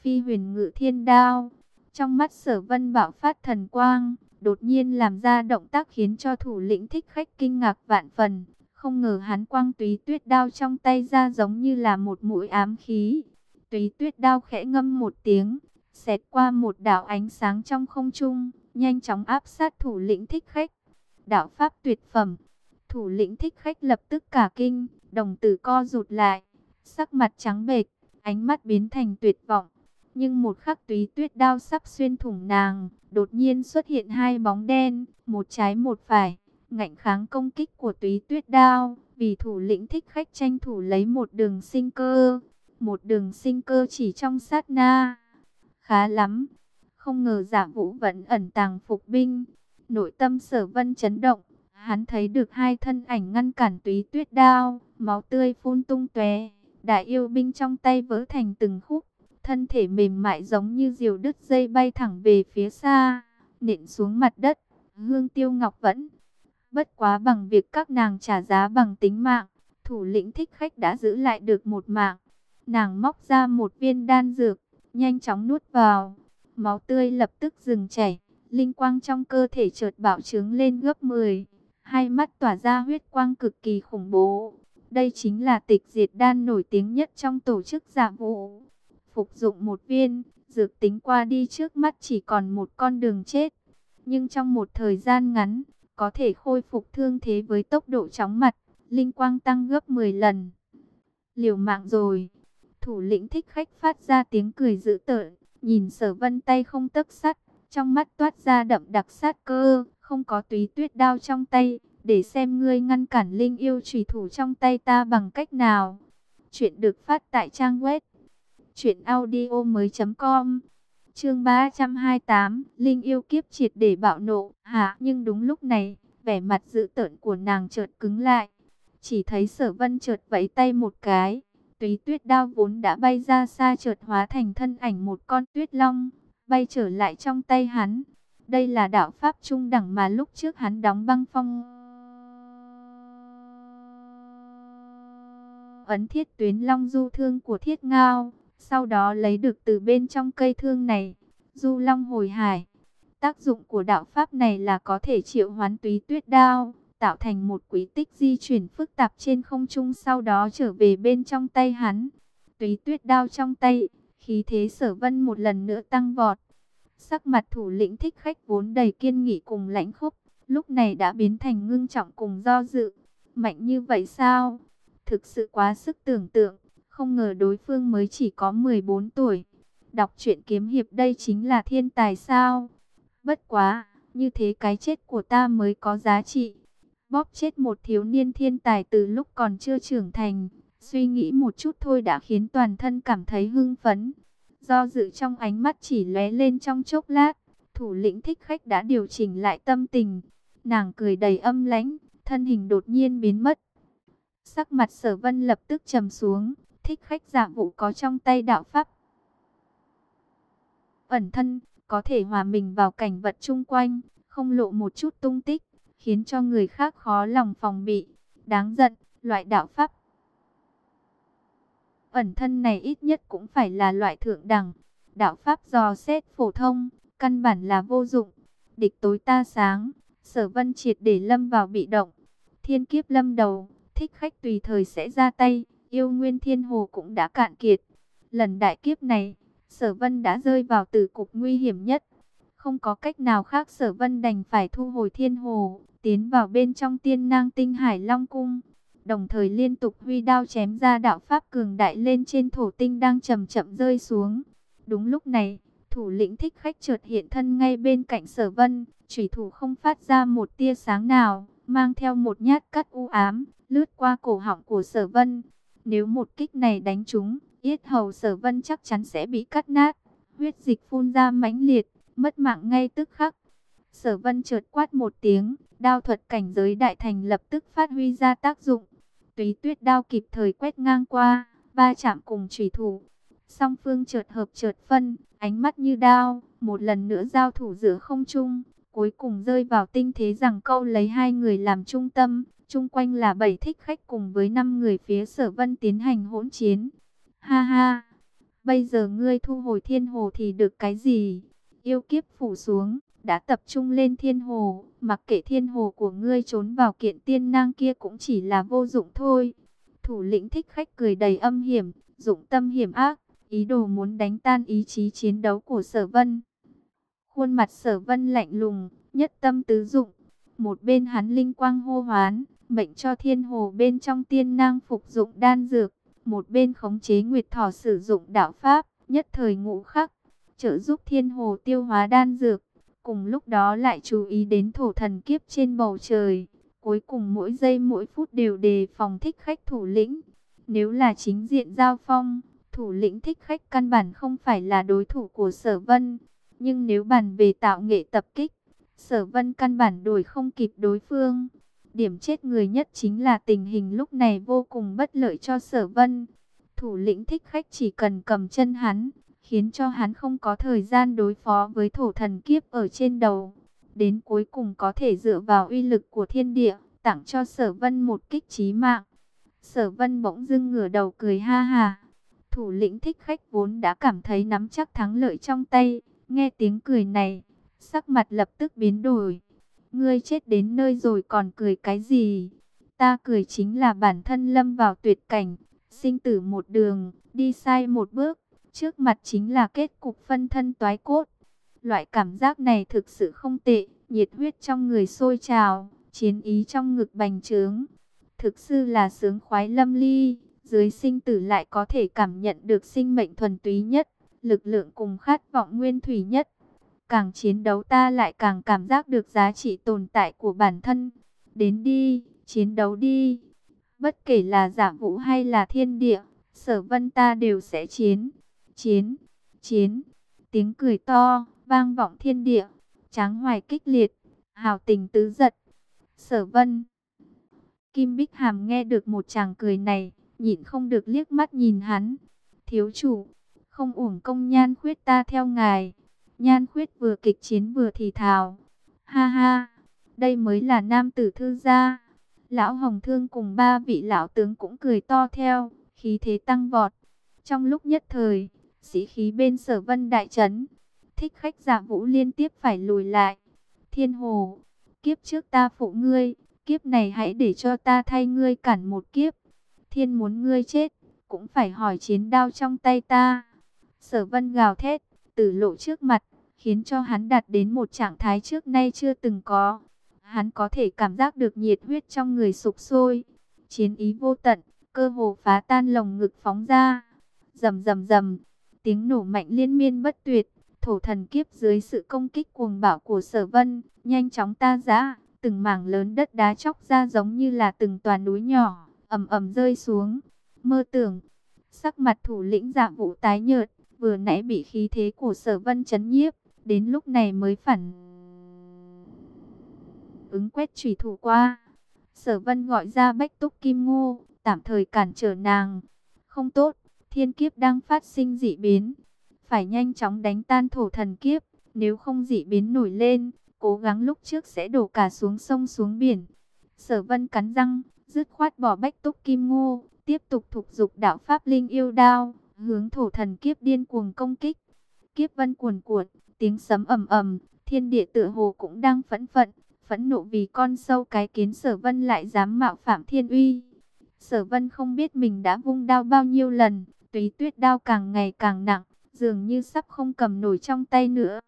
S1: Phi huyền ngự thiên đao, trong mắt sở vân bạo phát thần quang, đột nhiên làm ra động tác khiến cho thủ lĩnh thích khách kinh ngạc vạn phần. Không ngờ hắn quang túy tuyết đao trong tay ra giống như là một mũi ám khí. Túy tuyết đao khẽ ngâm một tiếng, xẹt qua một đạo ánh sáng trong không trung, nhanh chóng áp sát thủ lĩnh thích khách. Đạo pháp tuyệt phẩm, thủ lĩnh thích khách lập tức cả kinh, đồng tử co rụt lại, sắc mặt trắng bệch, ánh mắt biến thành tuyệt vọng. Nhưng một khắc túy tuyết đao sắp xuyên thủng nàng, đột nhiên xuất hiện hai bóng đen, một trái một phải, ngạnh kháng công kích của túy tuyết đao, vì thủ lĩnh thích khách tranh thủ lấy một đường sinh cơ, một đường sinh cơ chỉ trong sát na. Khá lắm, không ngờ giả vũ vẫn ẩn tàng phục binh, nội tâm sở vân chấn động, hắn thấy được hai thân ảnh ngăn cản túy tuyết đao, máu tươi phun tung tóe, đại yêu binh trong tay vỡ thành từng khúc, thân thể mềm mại giống như diều đứt dây bay thẳng về phía xa, nện xuống mặt đất, hương tiêu ngọc vẫn. Bất quá bằng việc các nàng trả giá bằng tính mạng, thủ lĩnh thích khách đã giữ lại được một mạng. Nàng móc ra một viên đan dược, nhanh chóng nuốt vào, máu tươi lập tức dừng chảy, linh quang trong cơ thể chợt bạo trướng lên gấp 10, hai mắt tỏa ra huyết quang cực kỳ khủng bố. Đây chính là tịch diệt đan nổi tiếng nhất trong tổ chức giả vụ. Phục dụng một viên, dược tính qua đi trước mắt chỉ còn một con đường chết. Nhưng trong một thời gian ngắn, có thể khôi phục thương thế với tốc độ chóng mặt, linh quang tăng gấp 10 lần. Liều mạng rồi. Thủ lĩnh thích khách phát ra tiếng cười dữ tợn, nhìn sở vân tay không tấc sắt, trong mắt toát ra đậm đặc sát cơ, không có túy tuyết đao trong tay, để xem ngươi ngăn cản linh yêu trùy thủ trong tay ta bằng cách nào. Chuyện được phát tại trang web truyệnaudiomoi.com. Chương 328, Linh yêu kiếp triệt để bạo nộ, hả? Nhưng đúng lúc này, vẻ mặt dữ tợn của nàng chợt cứng lại. Chỉ thấy Sở Vân chợt vẫy tay một cái, Túy Tuyết đao vốn đã bay ra xa chợt hóa thành thân ảnh một con tuyết long, bay trở lại trong tay hắn. Đây là đạo pháp trung đẳng mà lúc trước hắn đóng băng phong ấn thiết tuyến long du thương của thiết ngao, sau đó lấy được từ bên trong cây thương này, du long hồi hải. Tác dụng của đạo pháp này là có thể triệu hoán túy tuyết đao, tạo thành một quý tích di chuyển phức tạp trên không trung sau đó trở về bên trong tay hắn. Túy tuyết đao trong tay, khí thế sở vân một lần nữa tăng vọt. Sắc mặt thủ lĩnh thích khách vốn đầy kiên nghị cùng lãnh khốc, lúc này đã biến thành ngưng trọng cùng do dự. Mạnh như vậy sao? Thực sự quá sức tưởng tượng, không ngờ đối phương mới chỉ có 14 tuổi. Đọc truyện kiếm hiệp đây chính là thiên tài sao? Bất quá, như thế cái chết của ta mới có giá trị. Bóp chết một thiếu niên thiên tài từ lúc còn chưa trưởng thành, suy nghĩ một chút thôi đã khiến toàn thân cảm thấy hưng phấn. Do dự trong ánh mắt chỉ lóe lên trong chốc lát, thủ lĩnh thích khách đã điều chỉnh lại tâm tình. Nàng cười đầy âm lãnh, thân hình đột nhiên biến mất. Sắc mặt sở vân lập tức trầm xuống, thích khách giả vụ có trong tay đạo pháp. Ẩn thân, có thể hòa mình vào cảnh vật chung quanh, không lộ một chút tung tích, khiến cho người khác khó lòng phòng bị. Đáng giận, loại đạo pháp. Ẩn thân này ít nhất cũng phải là loại thượng đẳng. Đạo pháp dò xét phổ thông, căn bản là vô dụng. Địch tối ta sáng, sở vân triệt để lâm vào bị động. Thiên kiếp lâm đầu, thích khách tùy thời sẽ ra tay, yêu nguyên thiên hồ cũng đã cạn kiệt. Lần đại kiếp này, sở vân đã rơi vào tử cục nguy hiểm nhất. Không có cách nào khác sở vân đành phải thu hồi thiên hồ, tiến vào bên trong tiên nang tinh hải long cung. Đồng thời liên tục huy đao chém ra đạo pháp cường đại lên trên thổ tinh đang chậm chậm rơi xuống. Đúng lúc này, thủ lĩnh thích khách chợt hiện thân ngay bên cạnh sở vân, chủy thủ không phát ra một tia sáng nào, mang theo một nhát cắt u ám, lướt qua cổ họng của sở vân. Nếu một kích này đánh trúng, yết hầu sở vân chắc chắn sẽ bị cắt nát, huyết dịch phun ra mãnh liệt, mất mạng ngay tức khắc. Sở vân chợt quát một tiếng, đao thuật cảnh giới đại thành lập tức phát huy ra tác dụng. Túy tuyết đao kịp thời quét ngang qua, ba chạm cùng chủy thủ. Song phương chợt hợp chợt phân, ánh mắt như đao, một lần nữa giao thủ giữa không trung, cuối cùng rơi vào tinh thế rằng câu lấy hai người làm trung tâm, chung quanh là bảy thích khách cùng với năm người phía sở vân tiến hành hỗn chiến. Ha ha, bây giờ ngươi thu hồi thiên hồ thì được cái gì? Yêu kiếp phủ xuống, đã tập trung lên thiên hồ, mặc kệ thiên hồ của ngươi trốn vào kiện tiên nang kia cũng chỉ là vô dụng thôi. Thủ lĩnh thích khách cười đầy âm hiểm, dụng tâm hiểm ác, ý đồ muốn đánh tan ý chí chiến đấu của sở vân. Khuôn mặt sở vân lạnh lùng, nhất tâm tứ dụng. Một bên hắn linh quang hô hoán, mệnh cho thiên hồ bên trong tiên năng phục dụng đan dược. Một bên khống chế nguyệt thỏ sử dụng đạo pháp, nhất thời ngũ khắc, trợ giúp thiên hồ tiêu hóa đan dược. Cùng lúc đó lại chú ý đến thổ thần kiếp trên bầu trời. Cuối cùng mỗi giây mỗi phút đều đề phòng thích khách thủ lĩnh. Nếu là chính diện giao phong, thủ lĩnh thích khách căn bản không phải là đối thủ của sở vân. Nhưng nếu bàn về tạo nghệ tập kích, sở vân căn bản đổi không kịp đối phương. Điểm chết người nhất chính là tình hình lúc này vô cùng bất lợi cho sở vân. Thủ lĩnh thích khách chỉ cần cầm chân hắn, khiến cho hắn không có thời gian đối phó với thổ thần kiếp ở trên đầu. Đến cuối cùng có thể dựa vào uy lực của thiên địa, tặng cho sở vân một kích trí mạng. Sở vân bỗng dưng ngửa đầu cười ha ha. Thủ lĩnh thích khách vốn đã cảm thấy nắm chắc thắng lợi trong tay, nghe tiếng cười này, sắc mặt lập tức biến đổi. Ngươi chết đến nơi rồi còn cười cái gì? Ta cười chính là bản thân lâm vào tuyệt cảnh, sinh tử một đường, đi sai một bước, trước mặt chính là kết cục phân thân toái cốt. Loại cảm giác này thực sự không tệ, nhiệt huyết trong người sôi trào, chiến ý trong ngực bành trướng. Thực sự là sướng khoái lâm ly, dưới sinh tử lại có thể cảm nhận được sinh mệnh thuần túy nhất, lực lượng cùng khát vọng nguyên thủy nhất. Càng chiến đấu ta lại càng cảm giác được giá trị tồn tại của bản thân. Đến đi, chiến đấu đi. Bất kể là giả vũ hay là thiên địa, sở vân ta đều sẽ chiến. Chiến, chiến, tiếng cười to, vang vọng thiên địa, tráng hoài kích liệt, hào tình tứ giật. Sở vân. Kim Bích Hàm nghe được một chàng cười này, nhịn không được liếc mắt nhìn hắn. Thiếu chủ, không uổng công nhan khuyết ta theo ngài. Nhan khuyết vừa kịch chiến vừa thì thào. Ha ha, đây mới là nam tử thư gia. Lão Hồng Thương cùng ba vị lão tướng cũng cười to theo, khí thế tăng vọt. Trong lúc nhất thời, sĩ khí bên sở vân đại trấn, thích khách giả vũ liên tiếp phải lùi lại. Thiên hồ, kiếp trước ta phụ ngươi, kiếp này hãy để cho ta thay ngươi cản một kiếp. Thiên muốn ngươi chết, cũng phải hỏi chiến đao trong tay ta. Sở vân gào thét, tử lộ trước mặt, khiến cho hắn đạt đến một trạng thái trước nay chưa từng có. Hắn có thể cảm giác được nhiệt huyết trong người sục sôi, chiến ý vô tận, cơ hồ phá tan lồng ngực phóng ra. Rầm rầm rầm, tiếng nổ mạnh liên miên bất tuyệt, thổ thần kiếp dưới sự công kích cuồng bạo của Sở Vân, nhanh chóng ta dã, từng mảng lớn đất đá chóc ra giống như là từng tòa núi nhỏ, ầm ầm rơi xuống. Mơ tưởng, sắc mặt thủ lĩnh Dạ Vũ tái nhợt, vừa nãy bị khí thế của Sở Vân chấn nhiếp, đến lúc này mới phản ứng quét chủy thủ qua. Sở Vân gọi ra Bách Túc Kim Ngô, tạm thời cản trở nàng. Không tốt, thiên kiếp đang phát sinh dị biến, phải nhanh chóng đánh tan thổ thần kiếp, nếu không dị biến nổi lên, cố gắng lúc trước sẽ đổ cả xuống sông xuống biển. Sở Vân cắn răng, dứt khoát bỏ Bách Túc Kim Ngô, tiếp tục thục dục đạo pháp linh yêu đao, hướng thổ thần kiếp điên cuồng công kích. Kiếp vân cuồn cuộn, tiếng sấm ầm ầm, thiên địa tựa hồ cũng đang phẫn phận, phẫn nộ vì con sâu cái kiến Sở Vân lại dám mạo phạm thiên uy. Sở Vân không biết mình đã vung đao bao nhiêu lần, túy tuyết đao càng ngày càng nặng, dường như sắp không cầm nổi trong tay nữa.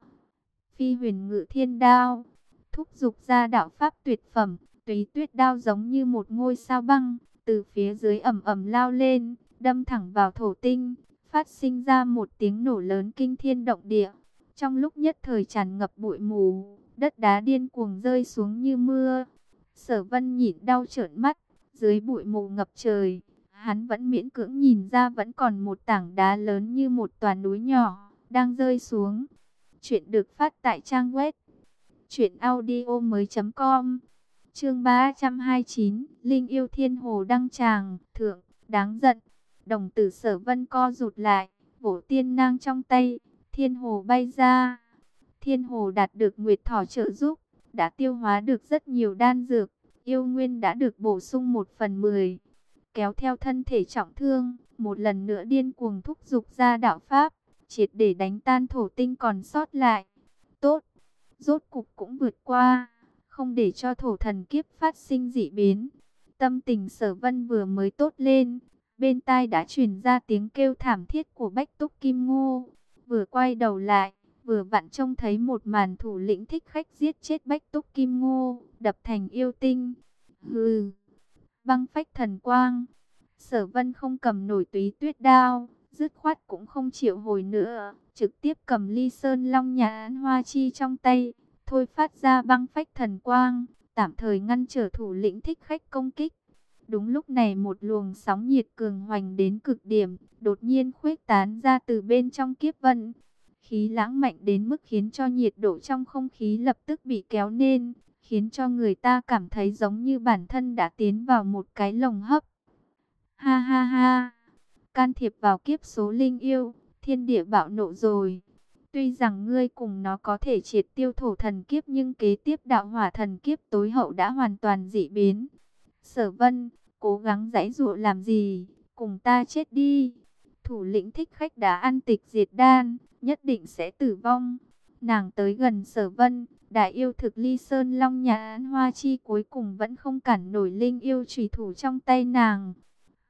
S1: Phi huyền ngự thiên đao, thúc dục ra đạo pháp tuyệt phẩm, túy tuyết đao giống như một ngôi sao băng, từ phía dưới ẩm ẩm lao lên, đâm thẳng vào thổ tinh, phát sinh ra một tiếng nổ lớn kinh thiên động địa. Trong lúc nhất thời tràn ngập bụi mù, đất đá điên cuồng rơi xuống như mưa. Sở vân nhịn đau trợn mắt, dưới bụi mù ngập trời, hắn vẫn miễn cưỡng nhìn ra vẫn còn một tảng đá lớn như một tòa núi nhỏ, đang rơi xuống. Chuyện được phát tại trang web truyệnaudiomoi.com. Chương 329, Linh yêu thiên hồ đăng tràng, thượng, đáng giận. Đồng tử Sở Vân co rụt lại, vỗ tiên nang trong tay, thiên hồ bay ra. Thiên hồ đạt được nguyệt thỏ trợ giúp, đã tiêu hóa được rất nhiều đan dược, yêu nguyên đã được bổ sung một phần mười kéo theo thân thể trọng thương, một lần nữa điên cuồng thúc giục ra đạo pháp, triệt để đánh tan thổ tinh còn sót lại. Tốt, rốt cục cũng vượt qua, không để cho thổ thần kiếp phát sinh dị biến. Tâm tình sở vân vừa mới tốt lên, Bên tai đã truyền ra tiếng kêu thảm thiết của Bách Túc Kim Ngô. Vừa quay đầu lại, vừa vặn trông thấy một màn thủ lĩnh thích khách giết chết Bách Túc Kim Ngô, đập thành yêu tinh. Hừ, băng phách thần quang. Sở vân không cầm nổi túy tuyết đao, dứt khoát cũng không chịu hồi nữa, trực tiếp cầm ly sơn long nhà án hoa chi trong tay, thôi phát ra băng phách thần quang, tạm thời ngăn trở thủ lĩnh thích khách công kích. Đúng lúc này một luồng sóng nhiệt cường hoành đến cực điểm, đột nhiên khuếch tán ra từ bên trong kiếp vân. Khí lãng mạnh đến mức khiến cho nhiệt độ trong không khí lập tức bị kéo lên, khiến cho người ta cảm thấy giống như bản thân đã tiến vào một cái lồng hấp. Ha ha ha, can thiệp vào kiếp số linh yêu, thiên địa bạo nộ rồi. Tuy rằng ngươi cùng nó có thể triệt tiêu thổ thần kiếp nhưng kế tiếp đạo hỏa thần kiếp tối hậu đã hoàn toàn dị biến. Sở vân, cố gắng giải dụa làm gì, cùng ta chết đi. Thủ lĩnh thích khách đã ăn tịch diệt đan, nhất định sẽ tử vong. Nàng tới gần sở vân, đại yêu thực ly sơn long nhà án hoa chi cuối cùng vẫn không cản nổi linh yêu trùy thủ trong tay nàng.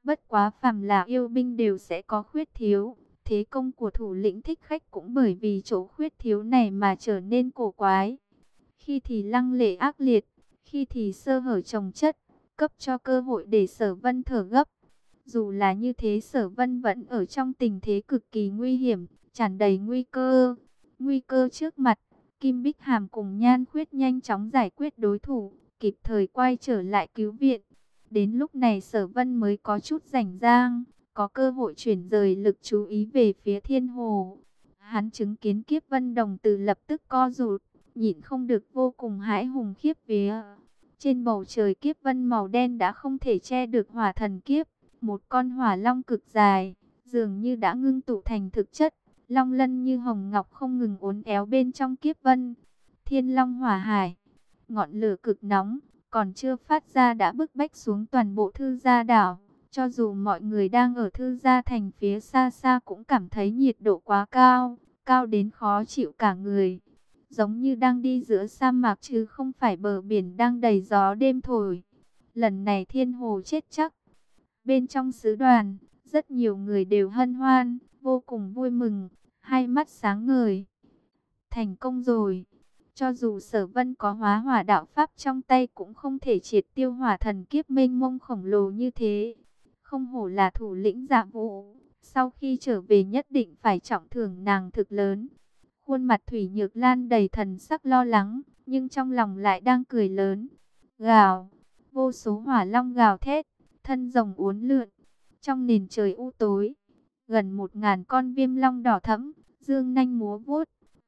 S1: Bất quá phàm là yêu binh đều sẽ có khuyết thiếu. Thế công của thủ lĩnh thích khách cũng bởi vì chỗ khuyết thiếu này mà trở nên cổ quái. Khi thì lăng lệ ác liệt, khi thì sơ hở trồng chất, cấp cho cơ hội để sở vân thở gấp. Dù là như thế sở vân vẫn ở trong tình thế cực kỳ nguy hiểm, tràn đầy nguy cơ. Nguy cơ trước mặt, Kim Bích Hàm cùng Nhan Khuyết nhanh chóng giải quyết đối thủ, kịp thời quay trở lại cứu viện. Đến lúc này sở vân mới có chút rảnh rang, có cơ hội chuyển rời lực chú ý về phía thiên hồ. Hắn chứng kiến kiếp vân đồng từ lập tức co rụt, nhịn không được vô cùng hãi hùng khiếp vía. Trên bầu trời kiếp vân màu đen đã không thể che được hỏa thần kiếp, một con hỏa long cực dài, dường như đã ngưng tụ thành thực chất, long lân như hồng ngọc không ngừng uốn éo bên trong kiếp vân. Thiên long hỏa hải, ngọn lửa cực nóng, còn chưa phát ra đã bức bách xuống toàn bộ thư gia đảo. Cho dù mọi người đang ở thư gia thành phía xa xa cũng cảm thấy nhiệt độ quá cao, cao đến khó chịu cả người. Giống như đang đi giữa sa mạc chứ không phải bờ biển đang đầy gió đêm thổi. Lần này thiên hồ chết chắc. Bên trong sứ đoàn, rất nhiều người đều hân hoan, vô cùng vui mừng, hai mắt sáng ngời. Thành công rồi. Cho dù sở vân có hóa hỏa đạo pháp trong tay cũng không thể triệt tiêu hỏa thần kiếp mênh mông khổng lồ như thế. Không hổ là thủ lĩnh dạ vụ Sau khi trở về nhất định phải trọng thưởng nàng thực lớn. Khuôn mặt Thủy Nhược Lan đầy thần sắc lo lắng, nhưng trong lòng lại đang cười lớn. Gào, vô số hỏa long gào thét, thân rồng uốn lượn. Trong nền trời u tối, gần một ngàn con viêm long đỏ thẫm, dương nanh múa vuốt,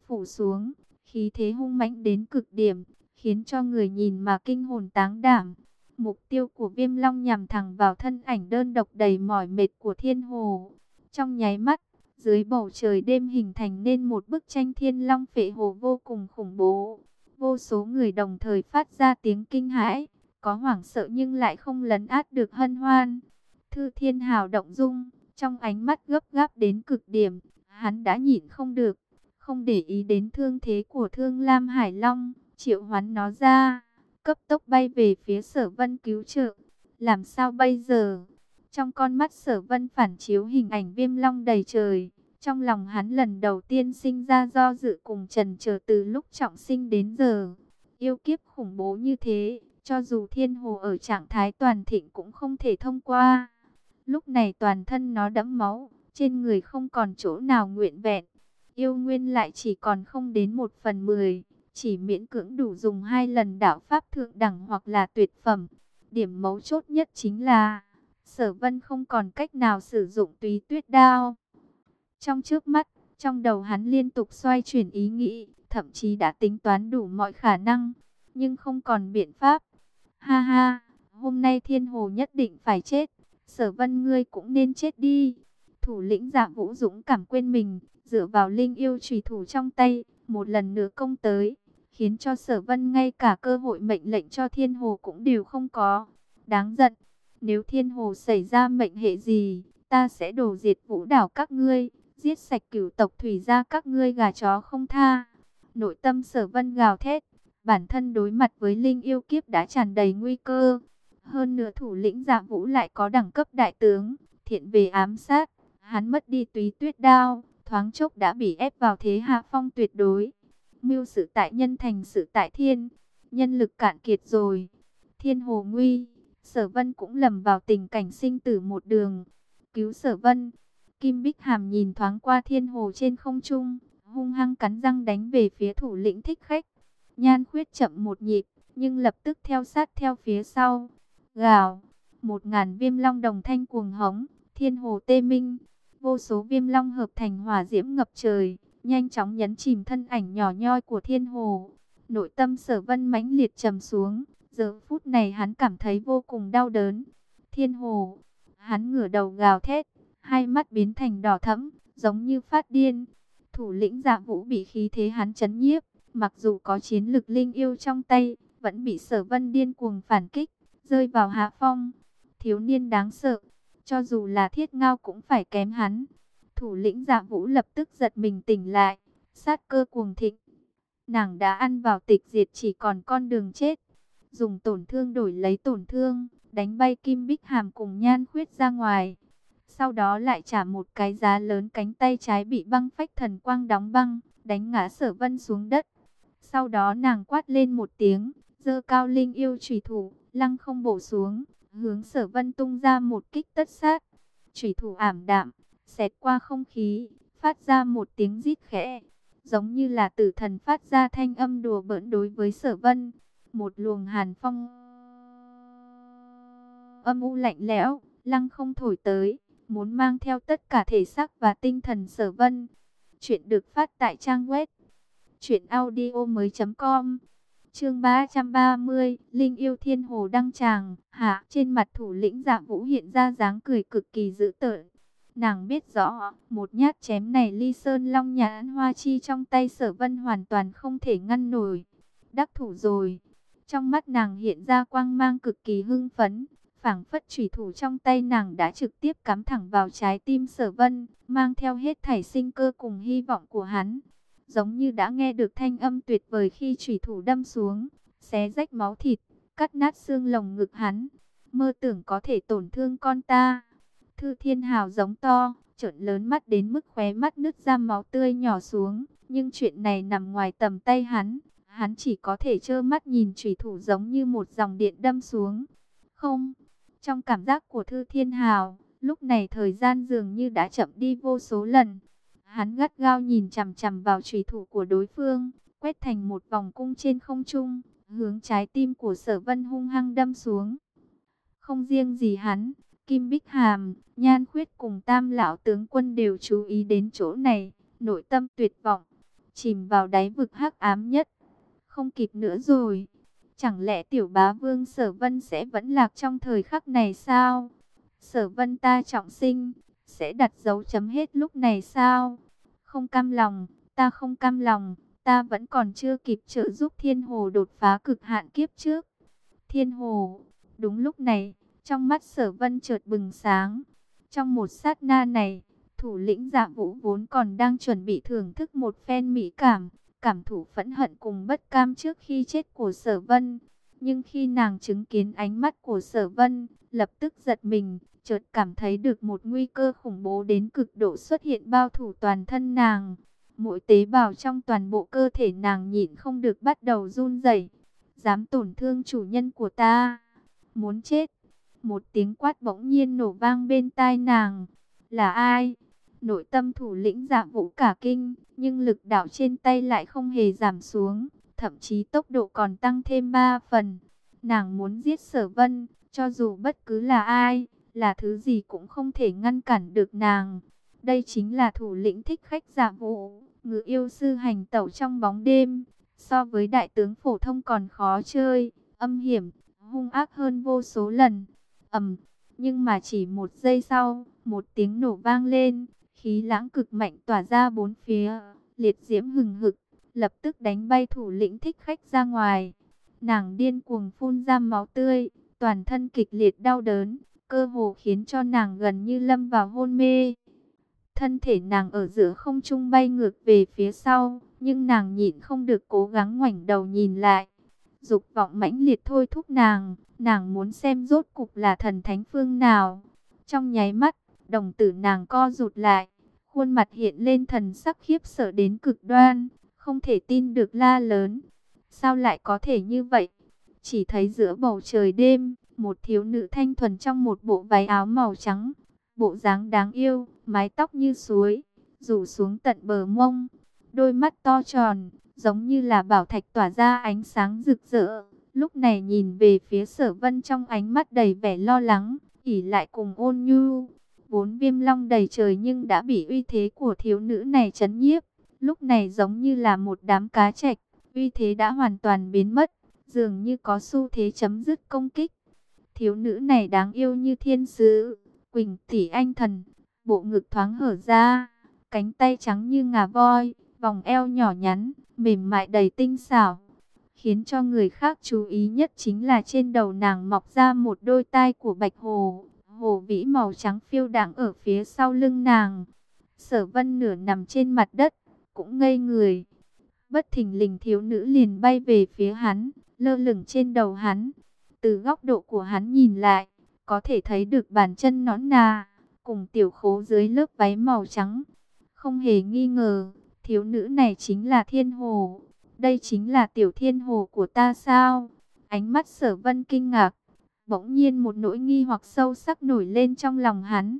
S1: phủ xuống, khí thế hung mãnh đến cực điểm, khiến cho người nhìn mà kinh hồn táng đảm. Mục tiêu của viêm long nhằm thẳng vào thân ảnh đơn độc đầy mỏi mệt của thiên hồ. Trong nháy mắt, dưới bầu trời đêm hình thành nên một bức tranh thiên long phệ hồ vô cùng khủng bố. Vô số người đồng thời phát ra tiếng kinh hãi, có hoảng sợ nhưng lại không lấn át được hân hoan. Thư thiên hào động dung, trong ánh mắt gấp gáp đến cực điểm, hắn đã nhịn không được, không để ý đến thương thế của thương Lam Hải Long, triệu hoán nó ra cấp tốc bay về phía sở vân cứu trợ. Làm sao bây giờ? Trong con mắt sở vân phản chiếu hình ảnh viêm long đầy trời. Trong lòng hắn lần đầu tiên sinh ra do dự cùng trần chờ từ lúc trọng sinh đến giờ. Yêu kiếp khủng bố như thế, cho dù thiên hồ ở trạng thái toàn thịnh cũng không thể thông qua. Lúc này toàn thân nó đẫm máu, trên người không còn chỗ nào nguyện vẹn. Yêu nguyên lại chỉ còn không đến một phần mười chỉ miễn cưỡng đủ dùng hai lần đạo pháp thượng đẳng hoặc là tuyệt phẩm. Điểm mấu chốt nhất chính là, sở vân không còn cách nào sử dụng túy tuyết đao. Trong trước mắt, trong đầu hắn liên tục xoay chuyển ý nghĩ, thậm chí đã tính toán đủ mọi khả năng, nhưng không còn biện pháp. Ha ha, hôm nay thiên hồ nhất định phải chết, sở vân ngươi cũng nên chết đi. Thủ lĩnh dạ vũ dũng cảm quên mình, dựa vào linh yêu chủy thủ trong tay, một lần nữa công tới khiến cho sở vân ngay cả cơ hội mệnh lệnh cho thiên hồ cũng đều không có. Đáng giận, nếu thiên hồ xảy ra mệnh hệ gì, ta sẽ đổ diệt vũ đảo các ngươi, giết sạch cửu tộc thủy ra các ngươi gà chó không tha. Nội tâm sở vân gào thét, bản thân đối mặt với linh yêu kiếp đã tràn đầy nguy cơ. Hơn nữa thủ lĩnh dạ vũ lại có đẳng cấp đại tướng, thiện về ám sát, hắn mất đi túy tuyết đao, thoáng chốc đã bị ép vào thế hạ phong tuyệt đối. Mưu sự tại nhân thành sự tại thiên, nhân lực cạn kiệt rồi. Thiên hồ nguy, sở vân cũng lầm vào tình cảnh sinh tử một đường. Cứu sở vân, Kim Bích Hàm nhìn thoáng qua thiên hồ trên không trung, hung hăng cắn răng đánh về phía thủ lĩnh thích khách. Nhan khuyết chậm một nhịp, nhưng lập tức theo sát theo phía sau. Gào, một ngàn viêm long đồng thanh cuồng hống, thiên hồ tê minh. Vô số viêm long hợp thành hỏa diễm ngập trời, nhanh chóng nhấn chìm thân ảnh nhỏ nhoi của thiên hồ. Nội tâm sở vân mãnh liệt trầm xuống, giờ phút này hắn cảm thấy vô cùng đau đớn. Thiên hồ, hắn ngửa đầu gào thét, hai mắt biến thành đỏ thẫm, giống như phát điên. Thủ lĩnh dạ vũ bị khí thế hắn chấn nhiếp, mặc dù có chiến lực linh yêu trong tay, vẫn bị sở vân điên cuồng phản kích, rơi vào hạ phong. Thiếu niên đáng sợ, cho dù là thiết ngao cũng phải kém hắn. Thủ lĩnh dạ vũ lập tức giật mình tỉnh lại, sát cơ cuồng thịnh. Nàng đã ăn vào tịch diệt chỉ còn con đường chết. Dùng tổn thương đổi lấy tổn thương, đánh bay kim bích hàm cùng nhan khuyết ra ngoài. Sau đó lại trả một cái giá lớn cánh tay trái bị băng phách thần quang đóng băng, đánh ngã sở vân xuống đất. Sau đó nàng quát lên một tiếng, dơ cao linh yêu trùy thủ, lăng không bổ xuống, hướng sở vân tung ra một kích tất sát. Trùy thủ ảm đạm, xẹt qua không khí, phát ra một tiếng rít khẽ, giống như là tử thần phát ra thanh âm đùa bỡn đối với sở vân. Một luồng hàn phong âm u lạnh lẽo, lăng không thổi tới, muốn mang theo tất cả thể xác và tinh thần sở vân. Chuyện được phát tại trang web audio mới com Chương 330, Linh yêu thiên hồ đăng tràng, hạ, trên mặt thủ lĩnh Dạ Vũ hiện ra dáng cười cực kỳ dữ tợn. Nàng biết rõ, một nhát chém này ly sơn long nhãn hoa chi trong tay sở vân hoàn toàn không thể ngăn nổi. Đắc thủ rồi. Trong mắt nàng hiện ra quang mang cực kỳ hưng phấn, phảng phất chủy thủ trong tay nàng đã trực tiếp cắm thẳng vào trái tim sở vân, mang theo hết thảy sinh cơ cùng hy vọng của hắn. Giống như đã nghe được thanh âm tuyệt vời khi chủy thủ đâm xuống, xé rách máu thịt, cắt nát xương lồng ngực hắn. Mơ tưởng có thể tổn thương con ta. Thư thiên hào giống to, trợn lớn mắt đến mức khóe mắt nứt ra máu tươi nhỏ xuống. Nhưng chuyện này nằm ngoài tầm tay hắn. Hắn chỉ có thể trơ mắt nhìn chủy thủ giống như một dòng điện đâm xuống. Không, trong cảm giác của Thư Thiên Hào, lúc này thời gian dường như đã chậm đi vô số lần. Hắn gắt gao nhìn chằm chằm vào trùy thủ của đối phương, quét thành một vòng cung trên không trung, hướng trái tim của sở vân hung hăng đâm xuống. Không riêng gì hắn, Kim Bích Hàm, Nhan Khuyết cùng tam lão tướng quân đều chú ý đến chỗ này, nội tâm tuyệt vọng, chìm vào đáy vực hắc ám nhất. Không kịp nữa rồi. Chẳng lẽ tiểu bá vương sở vân sẽ vẫn lạc trong thời khắc này sao? Sở vân ta trọng sinh, sẽ đặt dấu chấm hết lúc này sao? Không cam lòng, ta không cam lòng, ta vẫn còn chưa kịp trợ giúp thiên hồ đột phá cực hạn kiếp trước. Thiên hồ, đúng lúc này, trong mắt sở vân chợt bừng sáng. Trong một sát na này, thủ lĩnh dạ vũ vốn còn đang chuẩn bị thưởng thức một phen mỹ cảm, cảm thủ phẫn hận cùng bất cam trước khi chết của sở vân. Nhưng khi nàng chứng kiến ánh mắt của sở vân, lập tức giật mình, chợt cảm thấy được một nguy cơ khủng bố đến cực độ xuất hiện bao thủ toàn thân nàng. Mỗi tế bào trong toàn bộ cơ thể nàng nhịn không được bắt đầu run rẩy. Dám tổn thương chủ nhân của ta. Muốn chết. Một tiếng quát bỗng nhiên nổ vang bên tai nàng. Là ai? Nội tâm thủ lĩnh dạ vũ cả kinh, nhưng lực đạo trên tay lại không hề giảm xuống, thậm chí tốc độ còn tăng thêm 3 phần. Nàng muốn giết sở vân, cho dù bất cứ là ai, là thứ gì cũng không thể ngăn cản được nàng. Đây chính là thủ lĩnh thích khách giả vũ, ngự yêu sư hành tẩu trong bóng đêm. So với đại tướng phổ thông còn khó chơi, âm hiểm, hung ác hơn vô số lần. ầm, nhưng mà chỉ một giây sau, một tiếng nổ vang lên, khí lãng cực mạnh tỏa ra bốn phía, liệt diễm hừng hực, lập tức đánh bay thủ lĩnh thích khách ra ngoài. Nàng điên cuồng phun ra máu tươi, toàn thân kịch liệt đau đớn, cơ hồ khiến cho nàng gần như lâm vào hôn mê. Thân thể nàng ở giữa không trung bay ngược về phía sau, nhưng nàng nhịn không được cố gắng ngoảnh đầu nhìn lại. Dục vọng mãnh liệt thôi thúc nàng, nàng muốn xem rốt cục là thần thánh phương nào. Trong nháy mắt, đồng tử nàng co rụt lại, khuôn mặt hiện lên thần sắc khiếp sợ đến cực đoan, không thể tin được la lớn. Sao lại có thể như vậy? Chỉ thấy giữa bầu trời đêm, một thiếu nữ thanh thuần trong một bộ váy áo màu trắng, bộ dáng đáng yêu, mái tóc như suối, rủ xuống tận bờ mông, đôi mắt to tròn, giống như là bảo thạch tỏa ra ánh sáng rực rỡ. Lúc này nhìn về phía sở vân trong ánh mắt đầy vẻ lo lắng, ỉ lại cùng ôn nhu. Vốn viêm long đầy trời nhưng đã bị uy thế của thiếu nữ này chấn nhiếp. Lúc này giống như là một đám cá trạch, uy thế đã hoàn toàn biến mất, dường như có xu thế chấm dứt công kích. Thiếu nữ này đáng yêu như thiên sứ, quỳnh tỷ anh thần, bộ ngực thoáng hở ra, cánh tay trắng như ngà voi, vòng eo nhỏ nhắn, mềm mại đầy tinh xảo. Khiến cho người khác chú ý nhất chính là trên đầu nàng mọc ra một đôi tai của bạch hồ, hồ vĩ màu trắng phiêu đảng ở phía sau lưng nàng. Sở vân nửa nằm trên mặt đất, cũng ngây người. Bất thình lình thiếu nữ liền bay về phía hắn, lơ lửng trên đầu hắn. Từ góc độ của hắn nhìn lại, có thể thấy được bàn chân nõn nà, cùng tiểu khố dưới lớp váy màu trắng. Không hề nghi ngờ, thiếu nữ này chính là thiên hồ. Đây chính là tiểu thiên hồ của ta sao? Ánh mắt sở vân kinh ngạc. Bỗng nhiên một nỗi nghi hoặc sâu sắc nổi lên trong lòng hắn.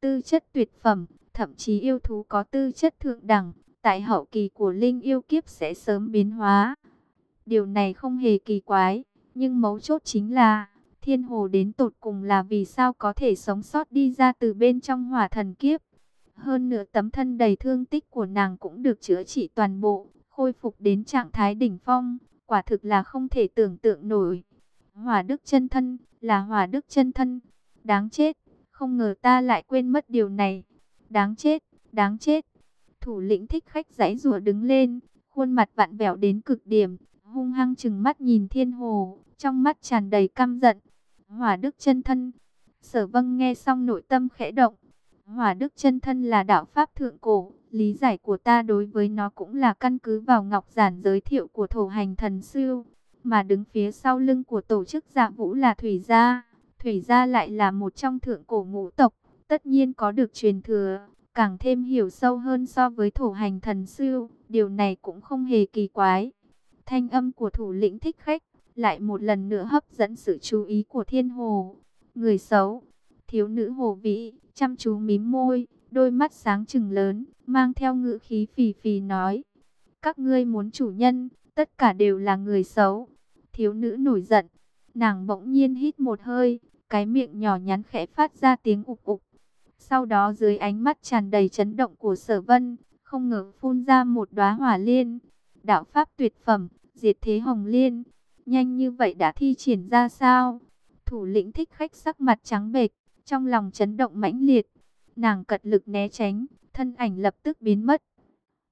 S1: Tư chất tuyệt phẩm, thậm chí yêu thú có tư chất thượng đẳng, tại hậu kỳ của linh yêu kiếp sẽ sớm biến hóa. Điều này không hề kỳ quái, nhưng mấu chốt chính là thiên hồ đến tột cùng là vì sao có thể sống sót đi ra từ bên trong hỏa thần kiếp. Hơn nữa tấm thân đầy thương tích của nàng cũng được chữa trị toàn bộ, khôi phục đến trạng thái đỉnh phong, quả thực là không thể tưởng tượng nổi. Hỏa đức chân thân, là hỏa đức chân thân, đáng chết, không ngờ ta lại quên mất điều này. Đáng chết, đáng chết. Thủ lĩnh thích khách giãy rùa đứng lên, khuôn mặt vặn vẹo đến cực điểm, hung hăng chừng mắt nhìn thiên hồ, trong mắt tràn đầy căm giận. Hỏa đức chân thân. Sở vâng nghe xong nội tâm khẽ động. Hỏa đức chân thân là đạo pháp thượng cổ. Lý giải của ta đối với nó cũng là căn cứ vào ngọc giản giới thiệu của thổ hành thần siêu. Mà đứng phía sau lưng của tổ chức dạ vũ là Thủy Gia. Thủy Gia lại là một trong thượng cổ ngũ tộc. Tất nhiên có được truyền thừa. Càng thêm hiểu sâu hơn so với thổ hành thần sư. Điều này cũng không hề kỳ quái. Thanh âm của thủ lĩnh thích khách lại một lần nữa hấp dẫn sự chú ý của thiên hồ. Người xấu, thiếu nữ hồ vĩ, chăm chú mím môi, đôi mắt sáng trừng lớn, mang theo ngữ khí phì phì nói. Các ngươi muốn chủ nhân, tất cả đều là người xấu. Thiếu nữ nổi giận, nàng bỗng nhiên hít một hơi, cái miệng nhỏ nhắn khẽ phát ra tiếng ục ục. Sau đó dưới ánh mắt tràn đầy chấn động của sở vân, không ngờ phun ra một đóa hỏa liên. Đạo pháp tuyệt phẩm, diệt thế hồng liên. Nhanh như vậy đã thi triển ra sao? Thủ lĩnh thích khách sắc mặt trắng bệch, trong lòng chấn động mãnh liệt. Nàng cật lực né tránh, thân ảnh lập tức biến mất.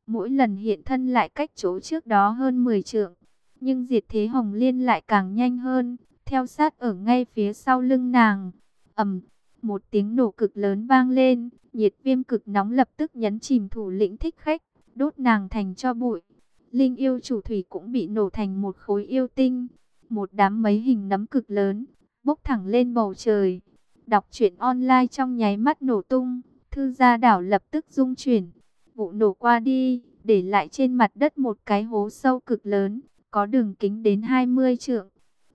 S1: Mỗi lần hiện thân lại cách chỗ trước đó hơn 10 trượng. Nhưng diệt thế hồng liên lại càng nhanh hơn, theo sát ở ngay phía sau lưng nàng. ầm, một tiếng nổ cực lớn vang lên, nhiệt viêm cực nóng lập tức nhấn chìm thủ lĩnh thích khách, đốt nàng thành cho bụi. Linh yêu chủ thủy cũng bị nổ thành một khối yêu tinh. Một đám mấy hình nấm cực lớn, bốc thẳng lên bầu trời. Đọc truyện online trong nháy mắt nổ tung, thư gia đảo lập tức rung chuyển. Vụ nổ qua đi, để lại trên mặt đất một cái hố sâu cực lớn, có đường kính đến 20 trượng.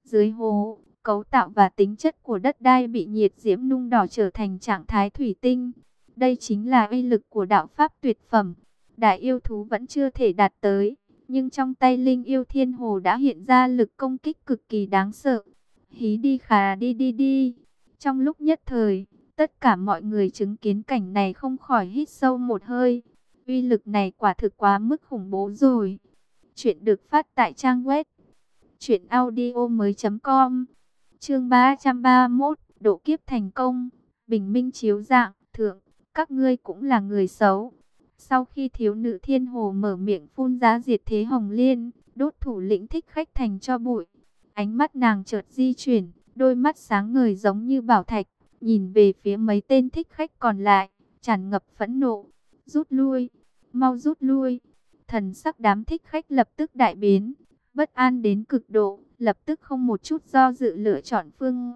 S1: Dưới hố, cấu tạo và tính chất của đất đai bị nhiệt diễm nung đỏ trở thành trạng thái thủy tinh. Đây chính là uy lực của đạo pháp tuyệt phẩm. Đại yêu thú vẫn chưa thể đạt tới nhưng trong tay Linh yêu thiên hồ đã hiện ra lực công kích cực kỳ đáng sợ. Hí đi khà đi đi đi. Trong lúc nhất thời, tất cả mọi người chứng kiến cảnh này không khỏi hít sâu một hơi. Uy lực này quả thực quá mức khủng bố rồi. Chuyện được phát tại trang web truyệnaudiomoi.com. Chương 331, độ kiếp thành công, bình minh chiếu dạng, thượng, các ngươi cũng là người xấu. Sau khi thiếu nữ thiên hồ mở miệng phun ra diệt thế hồng liên, đốt thủ lĩnh thích khách thành cho bụi. Ánh mắt nàng chợt di chuyển, đôi mắt sáng ngời giống như bảo thạch, nhìn về phía mấy tên thích khách còn lại, tràn ngập phẫn nộ. Rút lui, mau rút lui. Thần sắc đám thích khách lập tức đại biến, bất an đến cực độ, lập tức không một chút do dự lựa chọn phương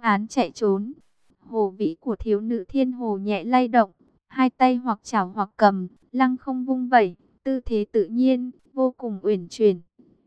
S1: án chạy trốn. Hồ vĩ của thiếu nữ thiên hồ nhẹ lay động, hai tay hoặc chảo hoặc cầm, lăng không vung vẩy, tư thế tự nhiên, vô cùng uyển chuyển.